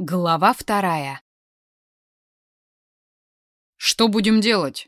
Глава вторая. «Что будем делать?»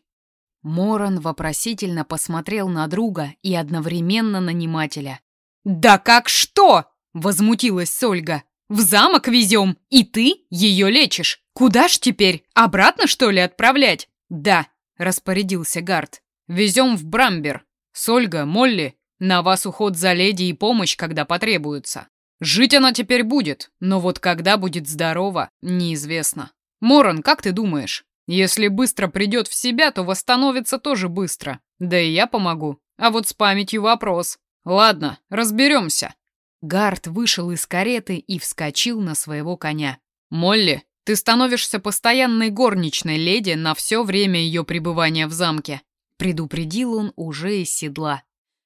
Моран вопросительно посмотрел на друга и одновременно нанимателя. «Да как что?» — возмутилась Сольга. «В замок везем, и ты ее лечишь. Куда ж теперь? Обратно, что ли, отправлять?» «Да», — распорядился Гард. «Везем в Брамбер. Сольга, Молли, на вас уход за леди и помощь, когда потребуется. Жить она теперь будет, но вот когда будет здорова, неизвестно. Моран, как ты думаешь? Если быстро придет в себя, то восстановится тоже быстро. Да и я помогу. А вот с памятью вопрос. Ладно, разберемся. Гард вышел из кареты и вскочил на своего коня. Молли, ты становишься постоянной горничной леди на все время ее пребывания в замке. Предупредил он уже из седла.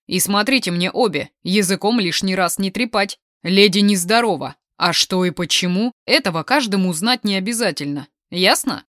И смотрите мне обе, языком лишний раз не трепать. Леди нездорова. А что и почему, этого каждому знать не обязательно. Ясно?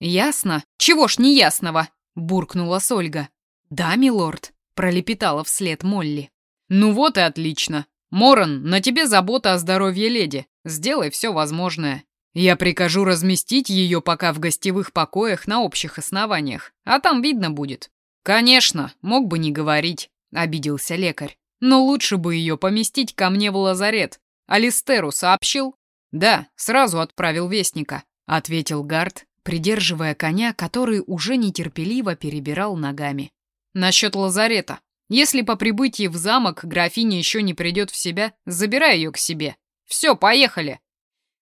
Ясно. Чего ж не ясного? буркнула Сольга. Да, милорд, пролепетала вслед Молли. Ну вот и отлично. Моран, на тебе забота о здоровье леди. Сделай все возможное. Я прикажу разместить ее пока в гостевых покоях на общих основаниях, а там видно будет. Конечно, мог бы не говорить, обиделся лекарь. Но лучше бы ее поместить ко мне в лазарет. Алистеру сообщил? Да, сразу отправил вестника, ответил Гард, придерживая коня, который уже нетерпеливо перебирал ногами. Насчет лазарета. Если по прибытии в замок графиня еще не придет в себя, забирай ее к себе. Все, поехали!»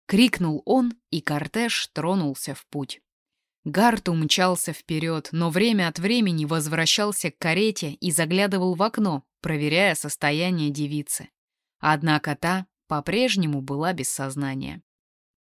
Крикнул он, и кортеж тронулся в путь. Гард умчался вперед, но время от времени возвращался к карете и заглядывал в окно, проверяя состояние девицы. Однако та по-прежнему была без сознания.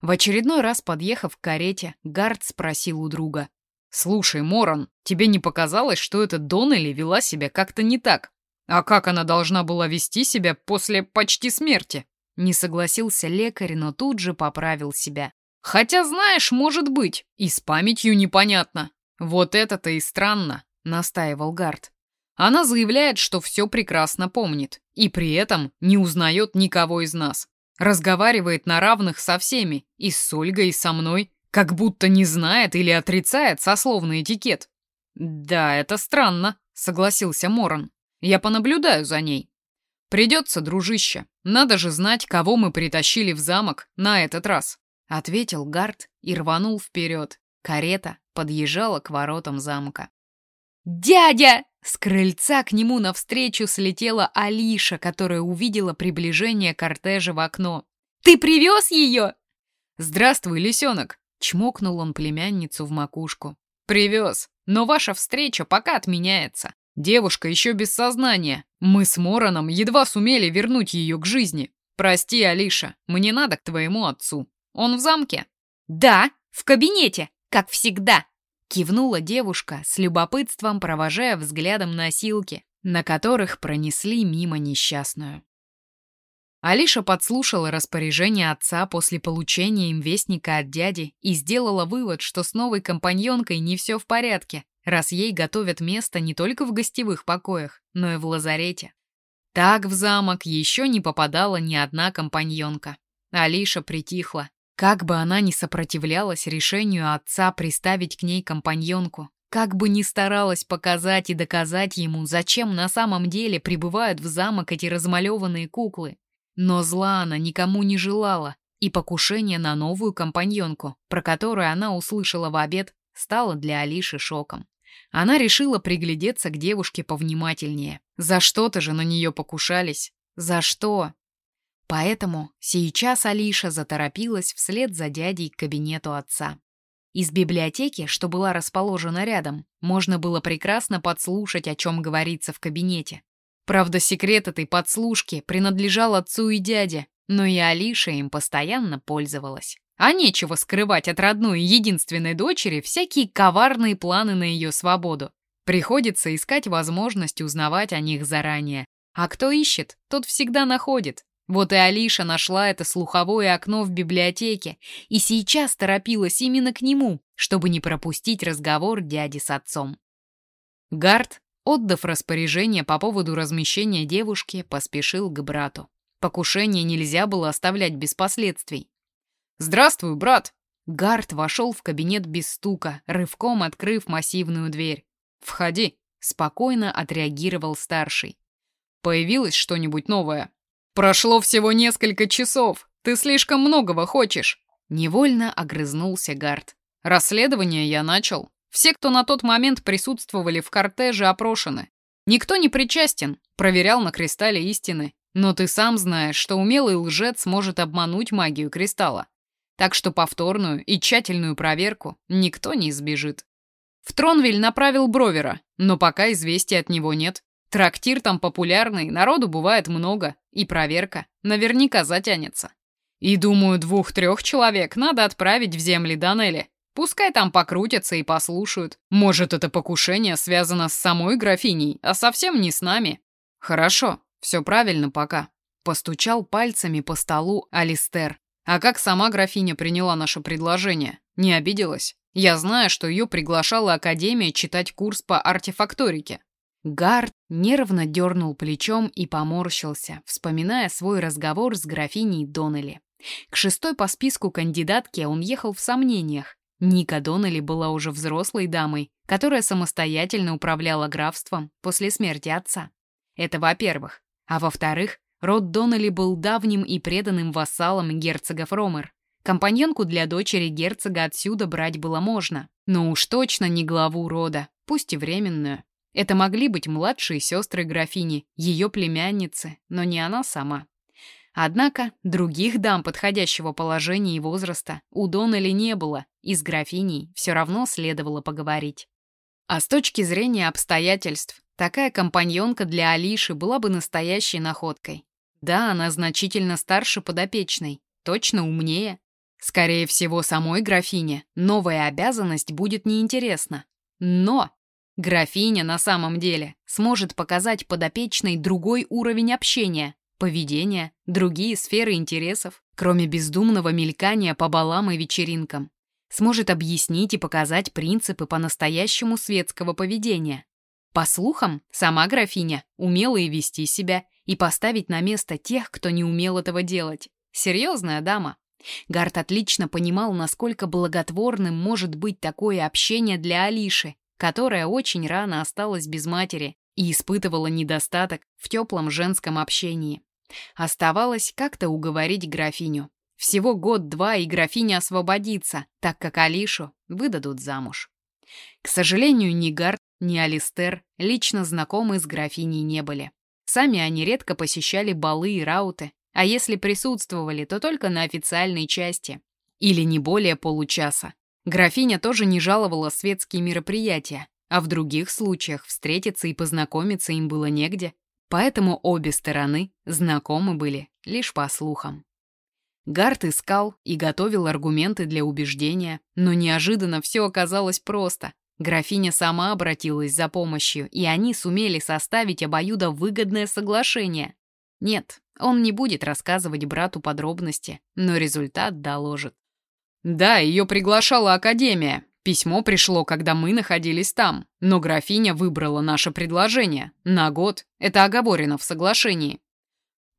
В очередной раз, подъехав к карете, Гард спросил у друга. «Слушай, Моран, тебе не показалось, что эта Доннелли вела себя как-то не так? А как она должна была вести себя после почти смерти?» Не согласился лекарь, но тут же поправил себя. «Хотя, знаешь, может быть, и с памятью непонятно. Вот это-то и странно», — настаивал Гард. Она заявляет, что все прекрасно помнит, и при этом не узнает никого из нас. Разговаривает на равных со всеми, и с Ольгой, и со мной, как будто не знает или отрицает сословный этикет. «Да, это странно», — согласился Моран. «Я понаблюдаю за ней». «Придется, дружище. Надо же знать, кого мы притащили в замок на этот раз», — ответил Гард и рванул вперед. Карета подъезжала к воротам замка. «Дядя!» С крыльца к нему навстречу слетела Алиша, которая увидела приближение кортежа в окно. «Ты привез ее?» «Здравствуй, лисенок!» — чмокнул он племянницу в макушку. «Привез, но ваша встреча пока отменяется. Девушка еще без сознания. Мы с Мороном едва сумели вернуть ее к жизни. Прости, Алиша, мне надо к твоему отцу. Он в замке?» «Да, в кабинете, как всегда», Кивнула девушка, с любопытством провожая взглядом носилки, на которых пронесли мимо несчастную. Алиша подслушала распоряжение отца после получения им вестника от дяди и сделала вывод, что с новой компаньонкой не все в порядке, раз ей готовят место не только в гостевых покоях, но и в лазарете. Так в замок еще не попадала ни одна компаньонка. Алиша притихла, как бы она ни сопротивлялась решению отца приставить к ней компаньонку, как бы ни старалась показать и доказать ему, зачем на самом деле прибывают в замок эти размалеванные куклы, но зла она никому не желала, и покушение на новую компаньонку, про которую она услышала в обед, стало для Алиши шоком. Она решила приглядеться к девушке повнимательнее. За что-то же на нее покушались. За что? Поэтому сейчас Алиша заторопилась вслед за дядей к кабинету отца. Из библиотеки, что была расположена рядом, можно было прекрасно подслушать, о чем говорится в кабинете. Правда, секрет этой подслушки принадлежал отцу и дяде, но и Алиша им постоянно пользовалась. А нечего скрывать от родной и единственной дочери всякие коварные планы на ее свободу. Приходится искать возможность узнавать о них заранее. А кто ищет, тот всегда находит. Вот и Алиша нашла это слуховое окно в библиотеке и сейчас торопилась именно к нему, чтобы не пропустить разговор дяди с отцом. Гард, отдав распоряжение по поводу размещения девушки, поспешил к брату. Покушение нельзя было оставлять без последствий. «Здравствуй, брат!» Гард вошел в кабинет без стука, рывком открыв массивную дверь. «Входи», — спокойно отреагировал старший. «Появилось что-нибудь новое?» «Прошло всего несколько часов. Ты слишком многого хочешь!» Невольно огрызнулся Гард. «Расследование я начал. Все, кто на тот момент присутствовали в кортеже, опрошены. Никто не причастен, проверял на кристалле истины. Но ты сам знаешь, что умелый лжец может обмануть магию кристалла. Так что повторную и тщательную проверку никто не избежит. В Тронвиль направил Бровера, но пока известий от него нет. Трактир там популярный, народу бывает много, и проверка наверняка затянется. И думаю, двух-трех человек надо отправить в земли Данели. Пускай там покрутятся и послушают. Может, это покушение связано с самой графиней, а совсем не с нами. Хорошо, все правильно пока. Постучал пальцами по столу Алистер. А как сама графиня приняла наше предложение? Не обиделась? Я знаю, что ее приглашала Академия читать курс по артефакторике. Гард нервно дернул плечом и поморщился, вспоминая свой разговор с графиней Доннелли. К шестой по списку кандидатке он ехал в сомнениях. Ника Доннелли была уже взрослой дамой, которая самостоятельно управляла графством после смерти отца. Это во-первых. А во-вторых, род Доннелли был давним и преданным вассалом герцога Фромер. Компаньонку для дочери герцога отсюда брать было можно, но уж точно не главу рода, пусть и временную. Это могли быть младшие сестры графини, ее племянницы, но не она сама. Однако других дам подходящего положения и возраста у Доннелли не было, и с графиней все равно следовало поговорить. А с точки зрения обстоятельств, такая компаньонка для Алиши была бы настоящей находкой. Да, она значительно старше подопечной, точно умнее. Скорее всего, самой графине новая обязанность будет неинтересна. Но Графиня на самом деле сможет показать подопечной другой уровень общения, поведения, другие сферы интересов, кроме бездумного мелькания по балам и вечеринкам. Сможет объяснить и показать принципы по-настоящему светского поведения. По слухам, сама графиня умела и вести себя, и поставить на место тех, кто не умел этого делать. Серьезная дама. Гарт отлично понимал, насколько благотворным может быть такое общение для Алиши, которая очень рано осталась без матери и испытывала недостаток в теплом женском общении. Оставалось как-то уговорить графиню. Всего год-два, и графиня освободится, так как Алишу выдадут замуж. К сожалению, ни Гард, ни Алистер лично знакомы с графиней не были. Сами они редко посещали балы и рауты, а если присутствовали, то только на официальной части. Или не более получаса. Графиня тоже не жаловала светские мероприятия, а в других случаях встретиться и познакомиться им было негде, поэтому обе стороны знакомы были лишь по слухам. Гарт искал и готовил аргументы для убеждения, но неожиданно все оказалось просто. Графиня сама обратилась за помощью, и они сумели составить обоюдовыгодное соглашение. Нет, он не будет рассказывать брату подробности, но результат доложит. Да, ее приглашала Академия. Письмо пришло, когда мы находились там, но графиня выбрала наше предложение. На год. Это оговорено в соглашении.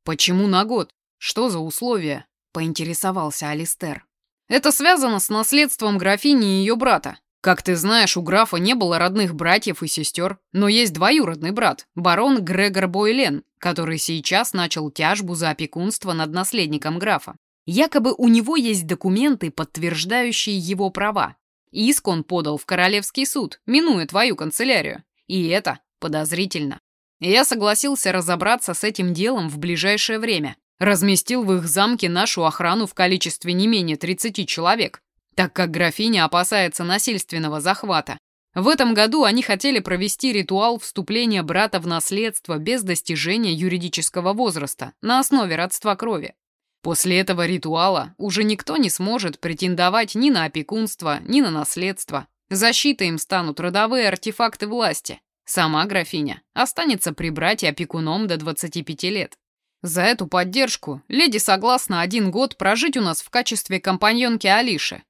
Почему на год? Что за условия? Поинтересовался Алистер. Это связано с наследством графини и ее брата. Как ты знаешь, у графа не было родных братьев и сестер, но есть двоюродный брат, барон Грегор Бойлен, который сейчас начал тяжбу за опекунство над наследником графа. Якобы у него есть документы, подтверждающие его права. Иск он подал в Королевский суд, минуя твою канцелярию. И это подозрительно. Я согласился разобраться с этим делом в ближайшее время. Разместил в их замке нашу охрану в количестве не менее 30 человек, так как графиня опасается насильственного захвата. В этом году они хотели провести ритуал вступления брата в наследство без достижения юридического возраста на основе родства крови. После этого ритуала уже никто не сможет претендовать ни на опекунство, ни на наследство. Защитой им станут родовые артефакты власти. Сама графиня останется при брате опекуном до 25 лет. За эту поддержку леди согласна один год прожить у нас в качестве компаньонки Алиши.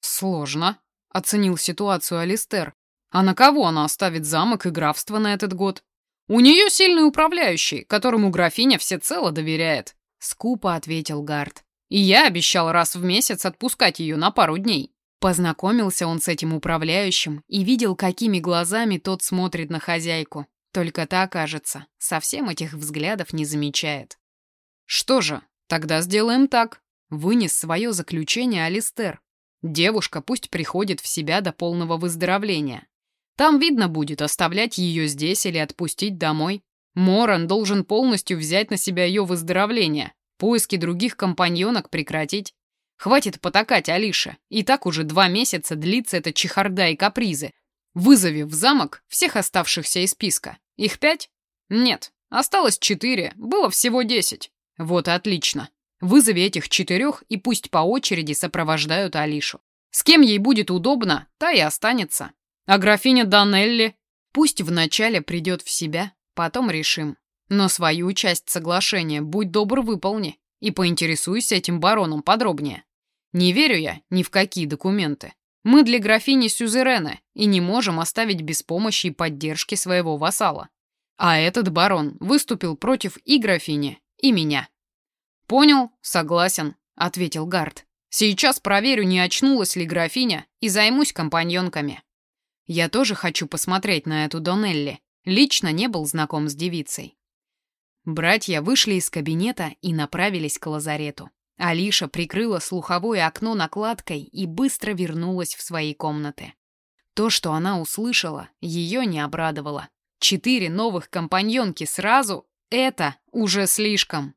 Сложно, оценил ситуацию Алистер. А на кого она оставит замок и графство на этот год? У нее сильный управляющий, которому графиня всецело доверяет. Скупо ответил Гард. И я обещал раз в месяц отпускать ее на пару дней. Познакомился он с этим управляющим и видел, какими глазами тот смотрит на хозяйку. Только та, кажется, совсем этих взглядов не замечает. «Что же, тогда сделаем так», — вынес свое заключение Алистер. «Девушка пусть приходит в себя до полного выздоровления. Там видно будет, оставлять ее здесь или отпустить домой. Моран должен полностью взять на себя ее выздоровление, поиски других компаньонок прекратить. Хватит потакать, Алиша. И так уже два месяца длится эта чехарда и капризы. Вызови в замок всех оставшихся из списка. Их пять? Нет, осталось четыре, было всего десять. Вот и отлично. Вызови этих четырех и пусть по очереди сопровождают Алишу. С кем ей будет удобно, та и останется. А графиня Данелли пусть вначале придет в себя, потом решим. Но свою часть соглашения будь добр выполни и поинтересуйся этим бароном подробнее. Не верю я ни в какие документы. Мы для графини Сюзерена и не можем оставить без помощи и поддержки своего вассала. А этот барон выступил против и графини, и меня. «Понял, согласен», — ответил Гард. «Сейчас проверю, не очнулась ли графиня, и займусь компаньонками». Я тоже хочу посмотреть на эту Донелли. Лично не был знаком с девицей. Братья вышли из кабинета и направились к лазарету. Алиша прикрыла слуховое окно накладкой и быстро вернулась в свои комнаты. То, что она услышала, ее не обрадовало. Четыре новых компаньонки сразу — это уже слишком.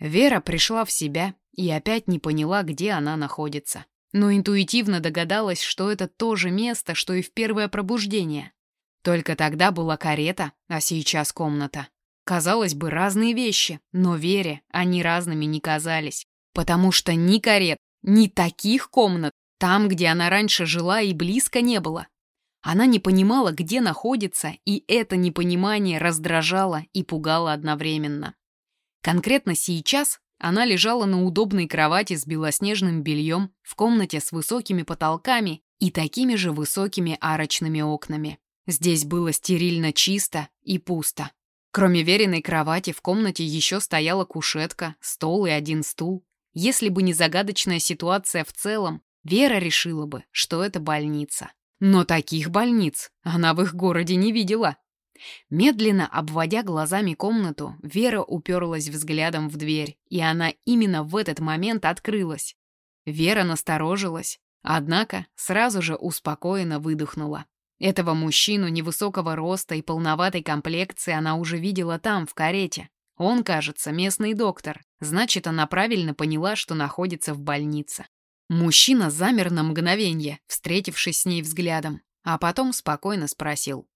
Вера пришла в себя и опять не поняла, где она находится. Но интуитивно догадалась, что это то же место, что и в первое пробуждение. Только тогда была карета, а сейчас комната. Казалось бы, разные вещи, но Вере они разными не казались. Потому что ни карет, ни таких комнат там, где она раньше жила, и близко не было. Она не понимала, где находится, и это непонимание раздражало и пугало одновременно. Конкретно сейчас она лежала на удобной кровати с белоснежным бельем в комнате с высокими потолками и такими же высокими арочными окнами. Здесь было стерильно чисто и пусто. Кроме веренной кровати в комнате еще стояла кушетка, стол и один стул. Если бы не загадочная ситуация в целом, Вера решила бы, что это больница. Но таких больниц она в их городе не видела. Медленно обводя глазами комнату, Вера уперлась взглядом в дверь, и она именно в этот момент открылась. Вера насторожилась, однако сразу же успокоенно выдохнула. Этого мужчину невысокого роста и полноватой комплекции она уже видела там, в карете. Он, кажется, местный доктор. Значит, она правильно поняла, что находится в больнице. Мужчина замер на мгновение, встретившись с ней взглядом, а потом спокойно спросил.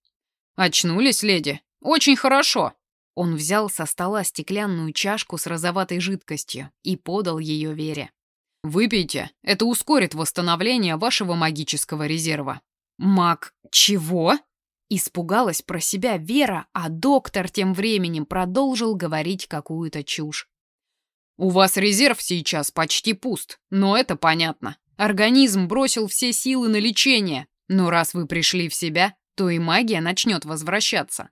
«Очнулись, леди? Очень хорошо!» Он взял со стола стеклянную чашку с розоватой жидкостью и подал ее Вере. «Выпейте, это ускорит восстановление вашего магического резерва». «Маг чего?» Испугалась про себя Вера, а доктор тем временем продолжил говорить какую-то чушь. «У вас резерв сейчас почти пуст, но это понятно. Организм бросил все силы на лечение, но раз вы пришли в себя, то и магия начнет возвращаться.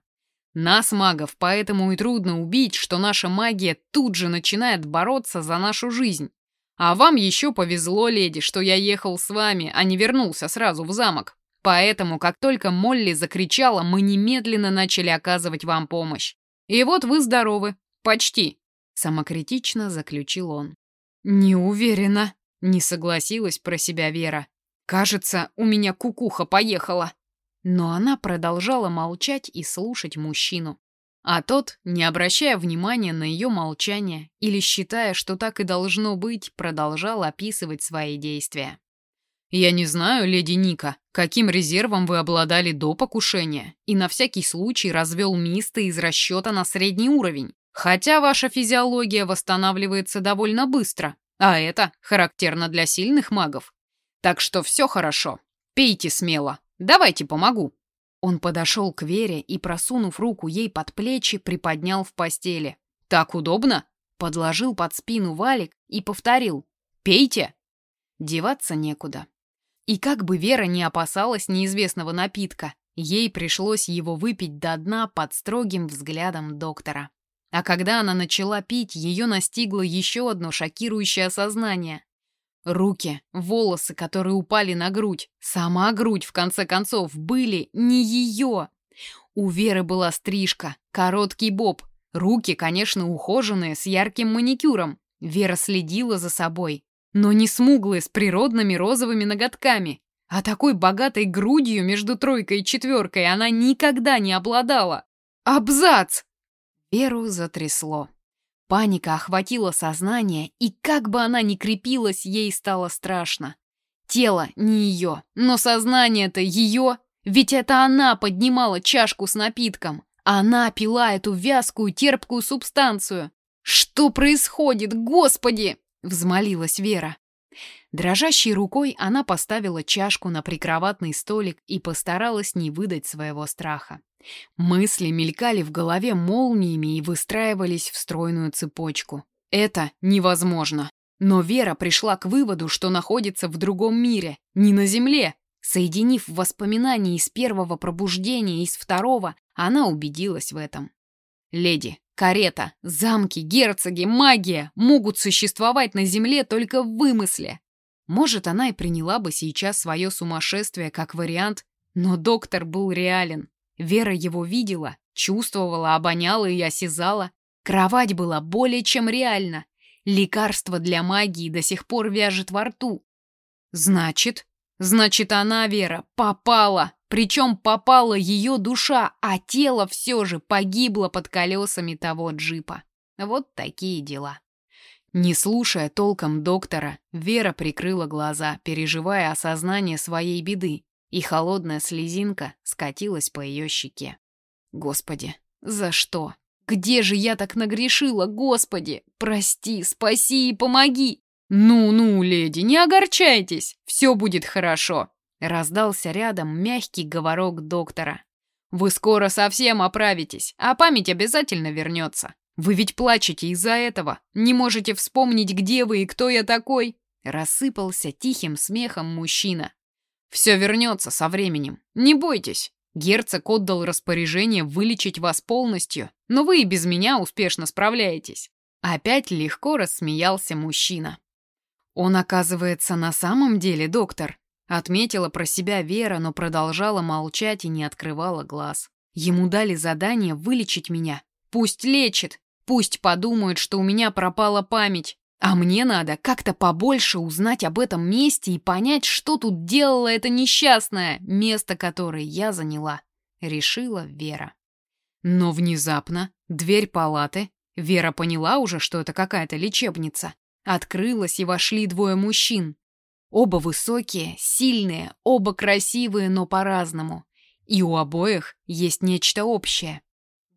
Нас, магов, поэтому и трудно убить, что наша магия тут же начинает бороться за нашу жизнь. А вам еще повезло, леди, что я ехал с вами, а не вернулся сразу в замок. Поэтому, как только Молли закричала, мы немедленно начали оказывать вам помощь. И вот вы здоровы. Почти. Самокритично заключил он. Не уверена. Не согласилась про себя Вера. Кажется, у меня кукуха поехала. Но она продолжала молчать и слушать мужчину. А тот, не обращая внимания на ее молчание или считая, что так и должно быть, продолжал описывать свои действия. «Я не знаю, леди Ника, каким резервом вы обладали до покушения, и на всякий случай развел мисты из расчета на средний уровень, хотя ваша физиология восстанавливается довольно быстро, а это характерно для сильных магов. Так что все хорошо. Пейте смело. Давайте помогу». Он подошел к Вере и, просунув руку ей под плечи, приподнял в постели. «Так удобно?» Подложил под спину валик и повторил. «Пейте!» Деваться некуда. И как бы Вера не опасалась неизвестного напитка, ей пришлось его выпить до дна под строгим взглядом доктора. А когда она начала пить, ее настигло еще одно шокирующее осознание. Руки, волосы, которые упали на грудь, сама грудь, в конце концов, были не ее. У Веры была стрижка, короткий боб, руки, конечно, ухоженные, с ярким маникюром. Вера следила за собой, но не смуглые, с природными розовыми ноготками. А такой богатой грудью между тройкой и четверкой она никогда не обладала. Абзац! Веру затрясло. Паника охватила сознание, и как бы она ни крепилась, ей стало страшно. Тело не ее, но сознание-то ее, ведь это она поднимала чашку с напитком. Она пила эту вязкую, терпкую субстанцию. «Что происходит, Господи!» — взмолилась Вера. Дрожащей рукой она поставила чашку на прикроватный столик и постаралась не выдать своего страха. Мысли мелькали в голове молниями и выстраивались в стройную цепочку. Это невозможно. Но Вера пришла к выводу, что находится в другом мире, не на Земле. Соединив воспоминания из первого пробуждения и из второго, она убедилась в этом. Леди, карета, замки, герцоги, магия могут существовать на Земле только в вымысле. Может, она и приняла бы сейчас свое сумасшествие как вариант, но доктор был реален. Вера его видела, чувствовала, обоняла и осязала. Кровать была более чем реальна. Лекарство для магии до сих пор вяжет во рту. Значит, значит она, Вера, попала. Причем попала ее душа, а тело все же погибло под колесами того джипа. Вот такие дела. Не слушая толком доктора, Вера прикрыла глаза, переживая осознание своей беды и холодная слезинка скатилась по ее щеке. Господи, за что? Где же я так нагрешила, Господи? Прости, спаси и помоги! Ну-ну, леди, не огорчайтесь, все будет хорошо. Раздался рядом мягкий говорок доктора. Вы скоро совсем оправитесь, а память обязательно вернется. Вы ведь плачете из-за этого, не можете вспомнить, где вы и кто я такой. Рассыпался тихим смехом мужчина, все вернется со временем. Не бойтесь. Герцог отдал распоряжение вылечить вас полностью, но вы и без меня успешно справляетесь. Опять легко рассмеялся мужчина. Он, оказывается, на самом деле доктор. Отметила про себя Вера, но продолжала молчать и не открывала глаз. Ему дали задание вылечить меня. Пусть лечит, пусть подумают, что у меня пропала память. А мне надо как-то побольше узнать об этом месте и понять, что тут делала это несчастное, место которое я заняла, решила Вера. Но внезапно дверь палаты, Вера поняла уже, что это какая-то лечебница, открылась и вошли двое мужчин. Оба высокие, сильные, оба красивые, но по-разному. И у обоих есть нечто общее.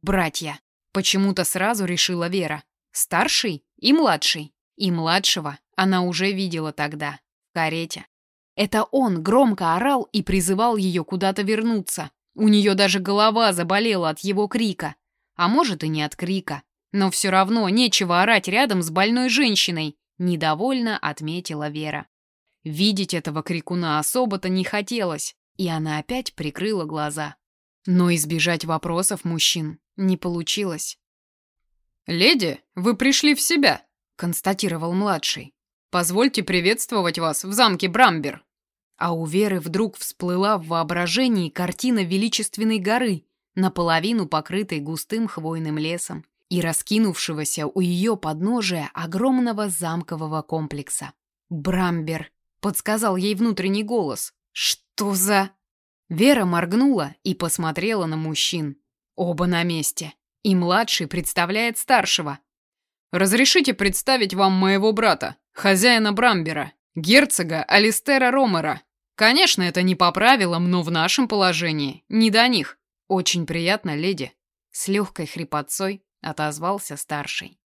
Братья. Почему-то сразу решила Вера. Старший и младший. И младшего она уже видела тогда, в карете. Это он громко орал и призывал ее куда-то вернуться. У нее даже голова заболела от его крика. А может и не от крика. Но все равно нечего орать рядом с больной женщиной, недовольно отметила Вера. Видеть этого крикуна особо-то не хотелось, и она опять прикрыла глаза. Но избежать вопросов мужчин не получилось. «Леди, вы пришли в себя!» констатировал младший. Позвольте приветствовать вас в замке Брамбер. А у Веры вдруг всплыла в воображении картина величественной горы, наполовину покрытой густым хвойным лесом и раскинувшегося у ее подножия огромного замкового комплекса. «Брамбер», — подсказал ей внутренний голос. «Что за...» Вера моргнула и посмотрела на мужчин. Оба на месте. И младший представляет старшего, Разрешите представить вам моего брата, хозяина Брамбера, герцога Алистера Ромера. Конечно, это не по правилам, но в нашем положении не до них. Очень приятно, леди. С легкой хрипотцой отозвался старший.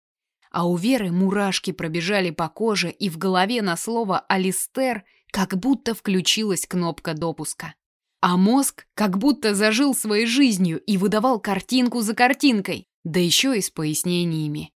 А у Веры мурашки пробежали по коже, и в голове на слово «Алистер» как будто включилась кнопка допуска. А мозг как будто зажил своей жизнью и выдавал картинку за картинкой, да еще и с пояснениями.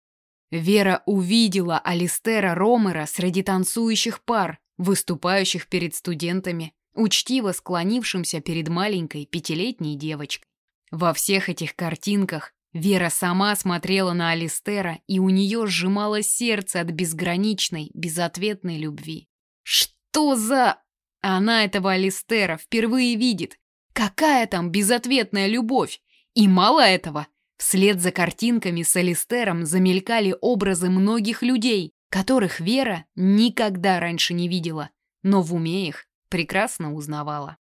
Вера увидела Алистера Ромера среди танцующих пар, выступающих перед студентами, учтиво склонившимся перед маленькой пятилетней девочкой. Во всех этих картинках Вера сама смотрела на Алистера, и у нее сжималось сердце от безграничной, безответной любви. Что за... Она этого Алистера впервые видит. Какая там безответная любовь? И мало этого, вслед за картинками с Алистером замелькали образы многих людей, которых Вера никогда раньше не видела, но в уме их прекрасно узнавала.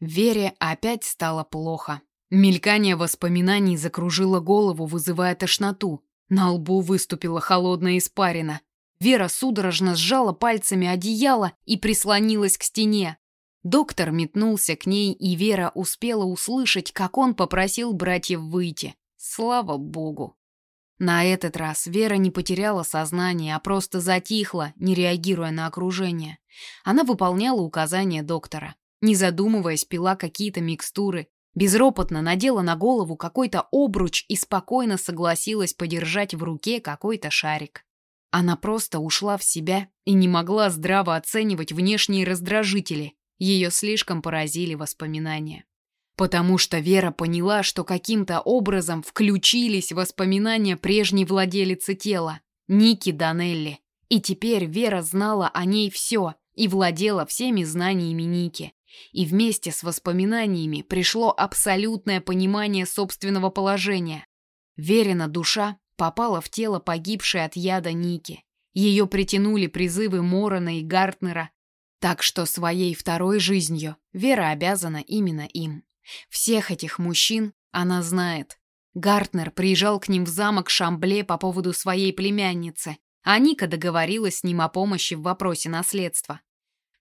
Вере опять стало плохо. Мелькание воспоминаний закружило голову, вызывая тошноту. На лбу выступила холодная испарина. Вера судорожно сжала пальцами одеяло и прислонилась к стене. Доктор метнулся к ней, и Вера успела услышать, как он попросил братьев выйти. Слава богу. На этот раз Вера не потеряла сознание, а просто затихла, не реагируя на окружение. Она выполняла указания доктора. Не задумываясь, пила какие-то микстуры, Безропотно надела на голову какой-то обруч и спокойно согласилась подержать в руке какой-то шарик. Она просто ушла в себя и не могла здраво оценивать внешние раздражители. Ее слишком поразили воспоминания. Потому что Вера поняла, что каким-то образом включились воспоминания прежней владелицы тела, Ники Данелли. И теперь Вера знала о ней все и владела всеми знаниями Ники. И вместе с воспоминаниями пришло абсолютное понимание собственного положения. Верена душа попала в тело погибшей от яда Ники. Ее притянули призывы Морона и Гартнера, так что своей второй жизнью Вера обязана именно им. Всех этих мужчин она знает. Гартнер приезжал к ним в замок Шамбле по поводу своей племянницы, а Ника договорилась с ним о помощи в вопросе наследства.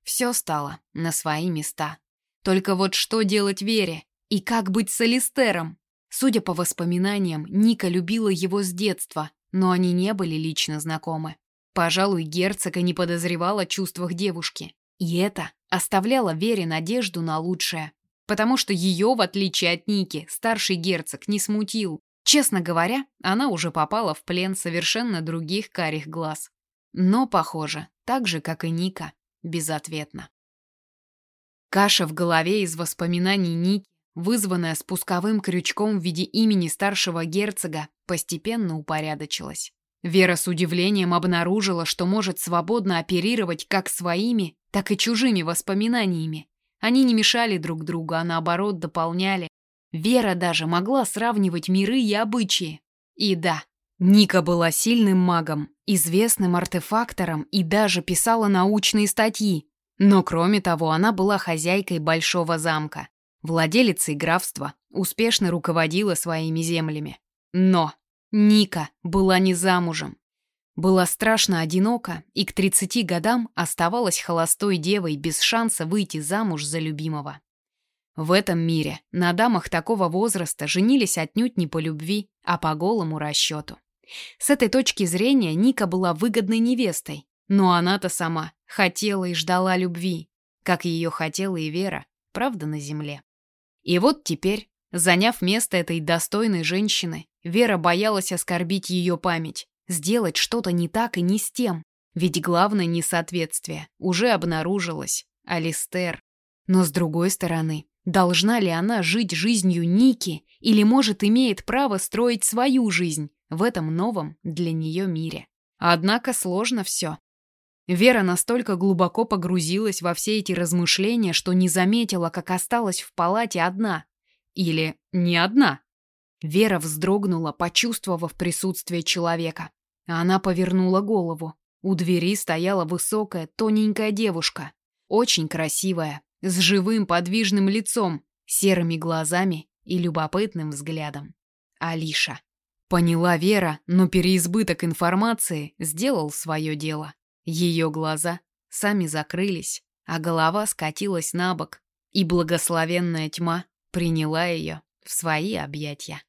Все стало на свои места. Только вот что делать Вере? И как быть с Алистером? Судя по воспоминаниям, Ника любила его с детства, но они не были лично знакомы. Пожалуй, герцога не подозревал о чувствах девушки. И это оставляло Вере надежду на лучшее. Потому что ее, в отличие от Ники, старший герцог не смутил. Честно говоря, она уже попала в плен совершенно других карих глаз. Но, похоже, так же, как и Ника, безответно. Каша в голове из воспоминаний Ники, вызванная спусковым крючком в виде имени старшего герцога, постепенно упорядочилась. Вера с удивлением обнаружила, что может свободно оперировать как своими, так и чужими воспоминаниями. Они не мешали друг другу, а наоборот дополняли. Вера даже могла сравнивать миры и обычаи. И да, Ника была сильным магом, известным артефактором и даже писала научные статьи. Но кроме того, она была хозяйкой большого замка, владелицей графства, успешно руководила своими землями. Но Ника была не замужем. Была страшно одинока и к 30 годам оставалась холостой девой без шанса выйти замуж за любимого. В этом мире на дамах такого возраста женились отнюдь не по любви, а по голому расчету. С этой точки зрения Ника была выгодной невестой, но она-то сама хотела и ждала любви, как ее хотела и Вера, правда, на земле. И вот теперь, заняв место этой достойной женщины, Вера боялась оскорбить ее память, сделать что-то не так и не с тем, ведь главное несоответствие уже обнаружилось, Алистер. Но с другой стороны, должна ли она жить жизнью Ники или, может, имеет право строить свою жизнь, в этом новом для нее мире. Однако сложно все. Вера настолько глубоко погрузилась во все эти размышления, что не заметила, как осталась в палате одна. Или не одна. Вера вздрогнула, почувствовав присутствие человека. Она повернула голову. У двери стояла высокая, тоненькая девушка. Очень красивая, с живым подвижным лицом, серыми глазами и любопытным взглядом. Алиша. Поняла Вера, но переизбыток информации сделал свое дело. Ее глаза сами закрылись, а голова скатилась на бок, и благословенная тьма приняла ее в свои объятия.